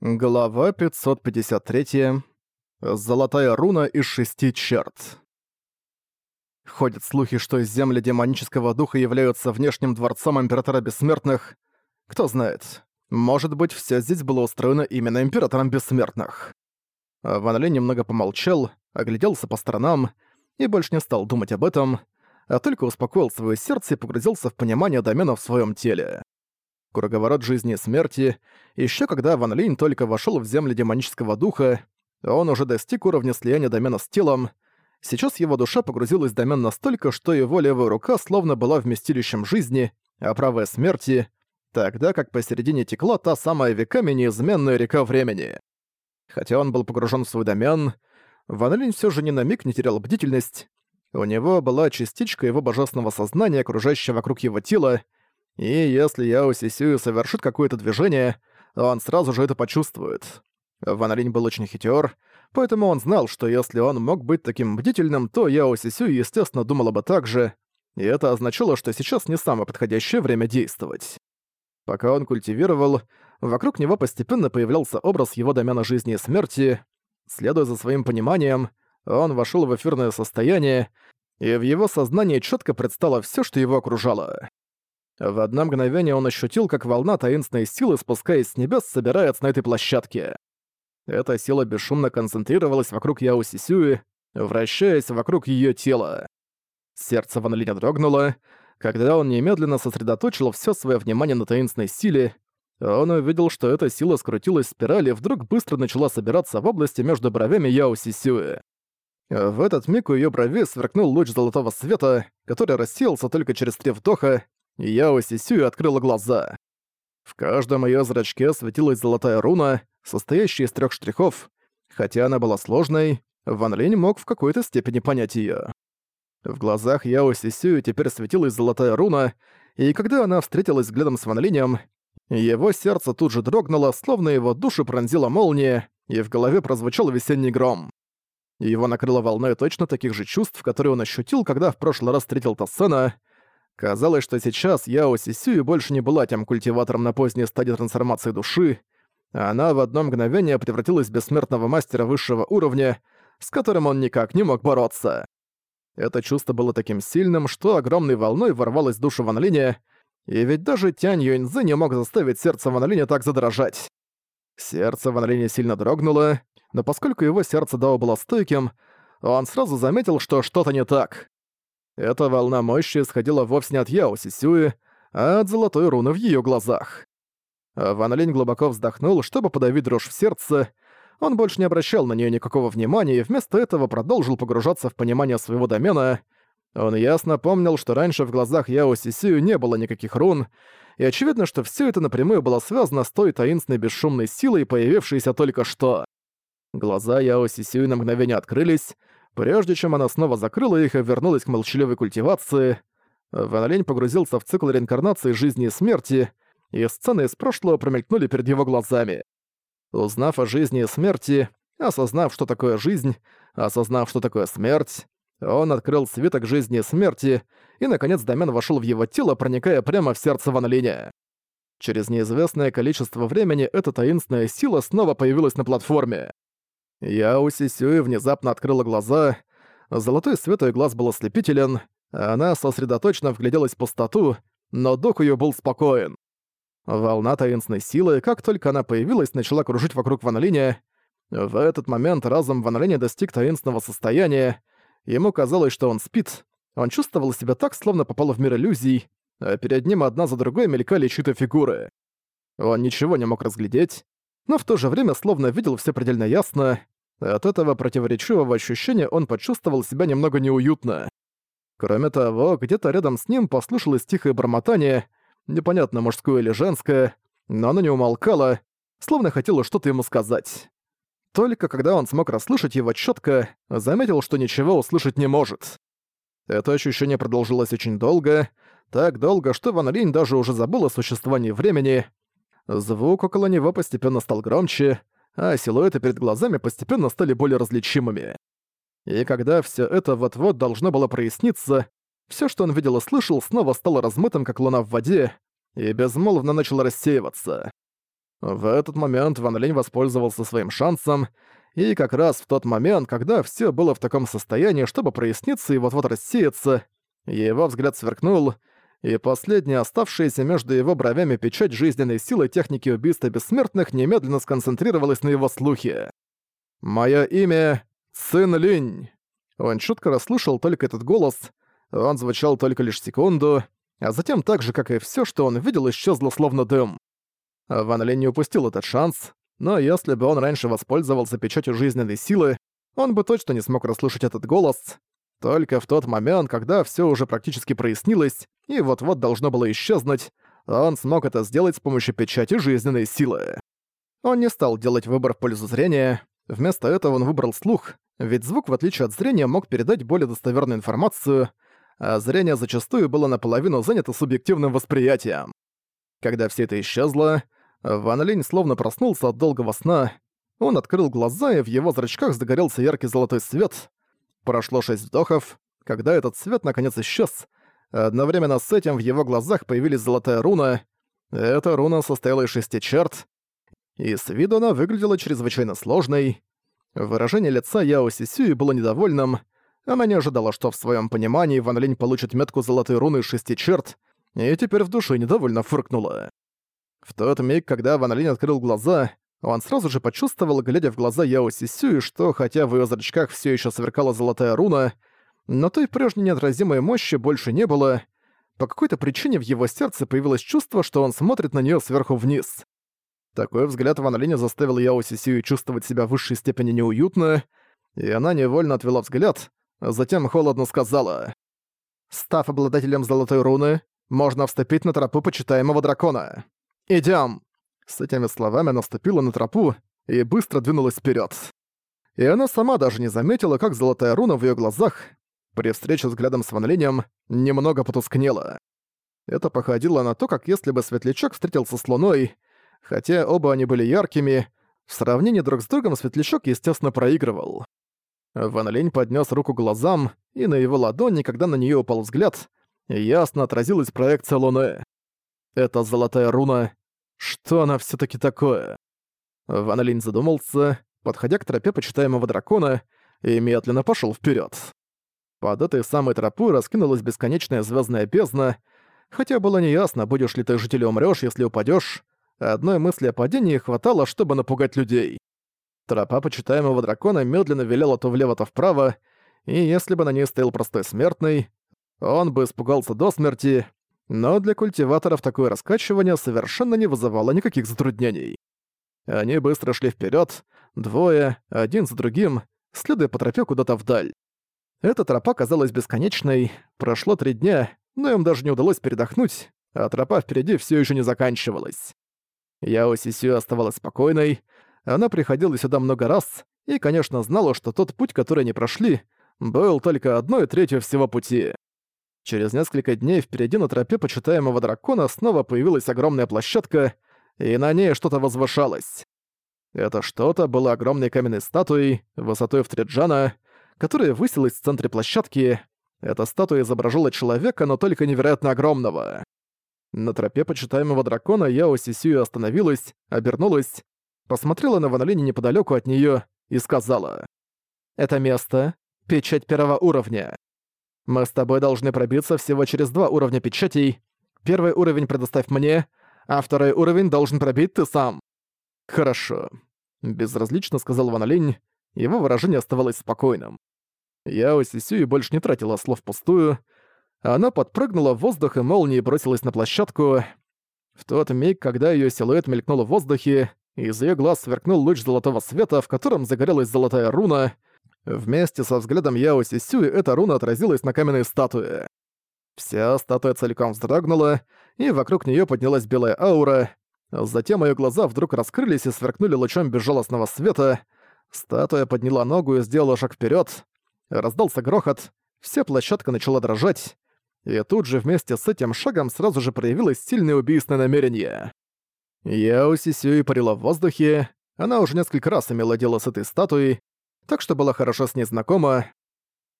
Глава 553. Золотая руна из шести черт. Ходят слухи, что земли демонического духа являются внешним дворцом Императора Бессмертных. Кто знает, может быть, все здесь было устроено именно Императором Бессмертных. Ван Ли немного помолчал, огляделся по сторонам и больше не стал думать об этом, а только успокоил свое сердце и погрузился в понимание домена в своем теле круговорот жизни и смерти, еще когда Ван Линь только вошел в земли демонического духа, он уже достиг уровня слияния домена с телом, сейчас его душа погрузилась в домен настолько, что его левая рука словно была вместилищем жизни, а правая — смерти, тогда как посередине текла та самая веками неизменная река времени. Хотя он был погружен в свой домен, Ван Линь всё же ни на миг не терял бдительность, у него была частичка его божественного сознания, окружающая вокруг его тела, и если Яо Сисюю совершит какое-то движение, он сразу же это почувствует. Ван Линь был очень хитер, поэтому он знал, что если он мог быть таким бдительным, то Яо Сисюю, естественно, думала бы так же, и это означало, что сейчас не самое подходящее время действовать. Пока он культивировал, вокруг него постепенно появлялся образ его домена жизни и смерти. Следуя за своим пониманием, он вошел в эфирное состояние, и в его сознании четко предстало все, что его окружало. В одно мгновение он ощутил, как волна таинственной силы, спускаясь с небес, собирается на этой площадке. Эта сила бесшумно концентрировалась вокруг Яо Сисюи, вращаясь вокруг ее тела. Сердце Ван Линя дрогнуло. Когда он немедленно сосредоточил все свое внимание на таинственной силе, он увидел, что эта сила скрутилась в спирали и вдруг быстро начала собираться в области между бровями Яо Сисюи. В этот миг у её брови сверкнул луч золотого света, который рассеялся только через три вдоха, Яо Сисюй открыла глаза. В каждом её зрачке светилась золотая руна, состоящая из трёх штрихов. Хотя она была сложной, Ван Линь мог в какой-то степени понять её. В глазах Яо Сисюи теперь светилась золотая руна, и когда она встретилась взглядом с Ван Линем, его сердце тут же дрогнуло, словно его душу пронзила молния, и в голове прозвучал весенний гром. Его накрыло волной точно таких же чувств, которые он ощутил, когда в прошлый раз встретил Тассена — Казалось, что сейчас Яо Сисюи больше не была тем культиватором на поздней стадии трансформации души, она в одно мгновение превратилась в бессмертного мастера высшего уровня, с которым он никак не мог бороться. Это чувство было таким сильным, что огромной волной ворвалось в душу Ван Линя, и ведь даже Тянь Юэньзы не мог заставить сердце Ван Линя так задрожать. Сердце Ван Линя сильно дрогнуло, но поскольку его сердце Дао было стойким, он сразу заметил, что что-то не так. Эта волна мощи исходила вовсе не от Яо Сисюи, а от золотой руны в её глазах. Ван Линь глубоко вздохнул, чтобы подавить дрожь в сердце. Он больше не обращал на неё никакого внимания и вместо этого продолжил погружаться в понимание своего домена. Он ясно помнил, что раньше в глазах Яо Сисюи не было никаких рун, и очевидно, что всё это напрямую было связано с той таинственной бесшумной силой, появившейся только что. Глаза Яо Сисюи на мгновение открылись, Прежде чем она снова закрыла их и вернулась к молчаливой культивации, Ван Лень погрузился в цикл реинкарнации жизни и смерти, и сцены из прошлого промелькнули перед его глазами. Узнав о жизни и смерти, осознав, что такое жизнь, осознав, что такое смерть, он открыл свиток жизни и смерти, и, наконец, домен вошел в его тело, проникая прямо в сердце Ван Линя. Через неизвестное количество времени эта таинственная сила снова появилась на платформе. Я у Сисюи внезапно открыла глаза. Золотой свет ее глаз был ослепителен, она сосредоточенно вгляделась в пустоту, но дух ее был спокоен. Волна таинственной силы, как только она появилась, начала кружить вокруг Ван. В этот момент разум Ван достиг таинственного состояния. Ему казалось, что он спит. Он чувствовал себя так, словно попал в мир иллюзий, а перед ним одна за другой мелькали чьи-то фигуры. Он ничего не мог разглядеть, но в то же время словно видел все предельно ясно. От этого противоречивого ощущения он почувствовал себя немного неуютно. Кроме того, где-то рядом с ним послышалось тихое бормотание, непонятно мужское или женское, но оно не умолкало, словно хотело что-то ему сказать. Только когда он смог расслышать его четко, заметил, что ничего услышать не может. Это ощущение продолжилось очень долго, так долго, что Ван Линь даже уже забыл о существовании времени, Звук около него постепенно стал громче, а силуэты перед глазами постепенно стали более различимыми. И когда все это вот-вот должно было проясниться, все, что он видел и слышал, снова стало размытым, как луна в воде, и безмолвно начало рассеиваться. В этот момент Ван Линь воспользовался своим шансом, и как раз в тот момент, когда все было в таком состоянии, чтобы проясниться и вот-вот рассеяться, его взгляд сверкнул, и последняя оставшаяся между его бровями печать жизненной силы техники убийства бессмертных немедленно сконцентрировалась на его слухе. «Моё имя — Цин Линь». Он чутко расслышал только этот голос, он звучал только лишь секунду, а затем так же, как и всё, что он видел, исчезло словно дым. Ван Линь не упустил этот шанс, но если бы он раньше воспользовался печатью жизненной силы, он бы точно не смог расслышать этот голос. Только в тот момент, когда всё уже практически прояснилось и вот-вот должно было исчезнуть, он смог это сделать с помощью печати жизненной силы. Он не стал делать выбор в пользу зрения, вместо этого он выбрал слух, ведь звук, в отличие от зрения, мог передать более достоверную информацию, а зрение зачастую было наполовину занято субъективным восприятием. Когда все это исчезло, Ван Линь словно проснулся от долгого сна. Он открыл глаза, и в его зрачках загорелся яркий золотой свет. Прошло шесть вдохов. Когда этот свет наконец исчез, одновременно с этим в его глазах появилась золотая руна. Эта руна состояла из шести черт, и с виду она выглядела чрезвычайно сложной. Выражение лица Яо Сисюи было недовольным. Она не ожидала, что в своем понимании Ван Линь получит метку золотой руны из шести черт, и теперь в душе недовольно фыркнула. В тот миг, когда Ван Линь открыл глаза, он сразу же почувствовал, глядя в глаза Яо Сисюи, что хотя в её зрачках всё ещё сверкала золотая руна, но той прежней неотразимой мощи больше не было. По какой-то причине в его сердце появилось чувство, что он смотрит на неё сверху вниз. Такой взгляд Ван Линя заставил Яо Сисюи чувствовать себя в высшей степени неуютно, и она невольно отвела взгляд, а затем холодно сказала. «Став обладателем золотой руны, можно вступить на тропу почитаемого дракона». Идем. С этими словами она ступила на тропу и быстро двинулась вперед. И она сама даже не заметила, как золотая руна в ее глазах при встрече взглядом с Ван немного потускнела. Это походило на то, как если бы Светлячок встретился с Луной, хотя оба они были яркими, в сравнении друг с другом Светлячок, естественно, проигрывал. Ван Линь руку глазам, и на его ладони, когда на нее упал взгляд, ясно отразилась проекция Луны. Это золотая руна что она все таки такое? Ван задумался, подходя к тропе почитаемого дракона, и медленно пошел вперед. Под этой самой тропой раскинулась бесконечная звездная бездна, хотя было неясно, будешь ли ты жить или умрёшь, если упадешь. Одной мысли о падении хватало, чтобы напугать людей. Тропа почитаемого дракона медленно виляла то влево, то вправо, и если бы на ней стоял простой смертный, он бы испугался до смерти, но для культиваторов такое раскачивание совершенно не вызывало никаких затруднений. Они быстро шли вперед, двое, один за другим, следуя по тропе куда-то вдаль. Эта тропа казалась бесконечной, прошло три дня, но им даже не удалось передохнуть, а тропа впереди все еще не заканчивалась. Яо Сисю оставалась спокойной, она приходила сюда много раз и, конечно, знала, что тот путь, который они прошли, был только одной третью всего пути. Через несколько дней впереди на тропе почитаемого дракона снова появилась огромная площадка, и на ней что-то возвышалось. Это что-то было огромной каменной статуей, высотой в Триджана, которая высилась в центре площадки. Эта статуя изображала человека, но только невероятно огромного. На тропе почитаемого дракона Яо Сисюю остановилась, обернулась, посмотрела на Ванолини неподалеку от нее и сказала «Это место — печать первого уровня. Мы с тобой должны пробиться всего через два уровня печатей. Первый уровень предоставь мне, а второй уровень должен пробить ты сам». «Хорошо», — безразлично сказал Ван Линь. Его выражение оставалось спокойным. Я и больше не тратила слов пустую. Она подпрыгнула в воздух и молнией бросилась на площадку. В тот миг, когда ее силуэт мелькнул в воздухе, из ее глаз сверкнул луч золотого света, в котором загорелась золотая руна — Вместе со взглядом Яо Сисюи эта руна отразилась на каменной статуе. Вся статуя целиком вздрогнула, и вокруг нее поднялась белая аура. Затем ее глаза вдруг раскрылись и сверкнули лучом безжалостного света. Статуя подняла ногу и сделала шаг вперед. Раздался грохот, вся площадка начала дрожать. И тут же вместе с этим шагом сразу же проявилось сильное убийственное намерение. Яо Сисюи парила в воздухе, она уже несколько раз имела дело с этой статуей, так что была хорошо с ней знакома.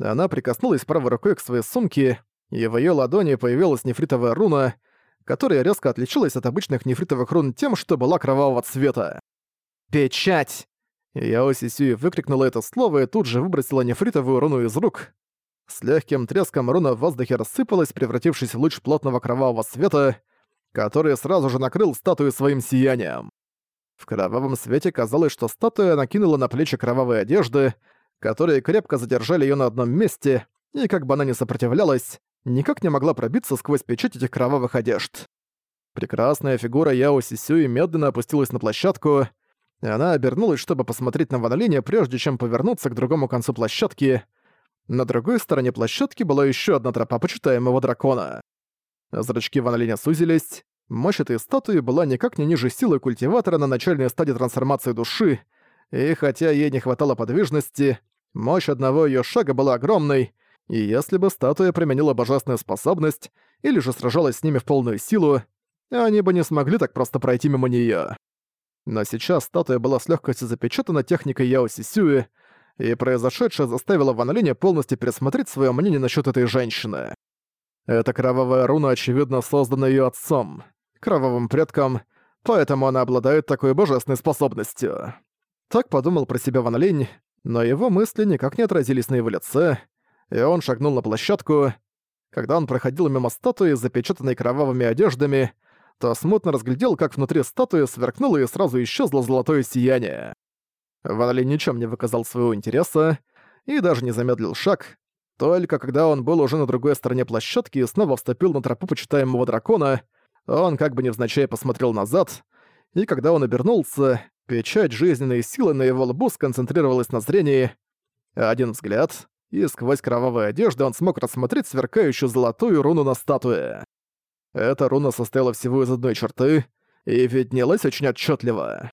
Она прикоснулась правой рукой к своей сумке, и в её ладони появилась нефритовая руна, которая резко отличалась от обычных нефритовых рун тем, что была кровавого цвета. «Печать!» Яо Сисюи выкрикнула это слово и тут же выбросила нефритовую руну из рук. С легким треском руна в воздухе рассыпалась, превратившись в луч плотного кровавого света, который сразу же накрыл статую своим сиянием. В кровавом свете казалось, что статуя накинула на плечи кровавые одежды, которые крепко задержали её на одном месте, и как бы она ни сопротивлялась, никак не могла пробиться сквозь печать этих кровавых одежд. Прекрасная фигура Яо Сисюи медленно опустилась на площадку, и она обернулась, чтобы посмотреть на Ван Линя, прежде чем повернуться к другому концу площадки. На другой стороне площадки была ещё одна тропа почитаемого дракона. Зрачки Ван Линя сузились, мощь этой статуи была никак не ниже силы культиватора на начальной стадии трансформации души, и хотя ей не хватало подвижности, мощь одного её шага была огромной, и если бы статуя применила божественную способность или же сражалась с ними в полную силу, они бы не смогли так просто пройти мимо неё. Но сейчас статуя была с легкостью запечатана техникой Яо Сисюи, и произошедшее заставило Ван Линя полностью пересмотреть свое мнение насчет этой женщины. Эта кровавая руна, очевидно, создана ее отцом, кровавым предком, поэтому она обладает такой божественной способностью. Так подумал про себя Ван Линь, но его мысли никак не отразились на его лице, и он шагнул на площадку. Когда он проходил мимо статуи, запечатанной кровавыми одеждами, то смутно разглядел, как внутри статуи сверкнуло и сразу исчезло золотое сияние. Ван Ли ничем не выказал своего интереса и даже не замедлил шаг, только когда он был уже на другой стороне площадки и снова вступил на тропу почитаемого дракона, он как бы невзначай посмотрел назад, и когда он обернулся, печать жизненной силы на его лбу сконцентрировалась на зрении. Один взгляд, и сквозь кровавые одежды он смог рассмотреть сверкающую золотую руну на статуе. Эта руна состояла всего из одной черты и виднелась очень отчетливо.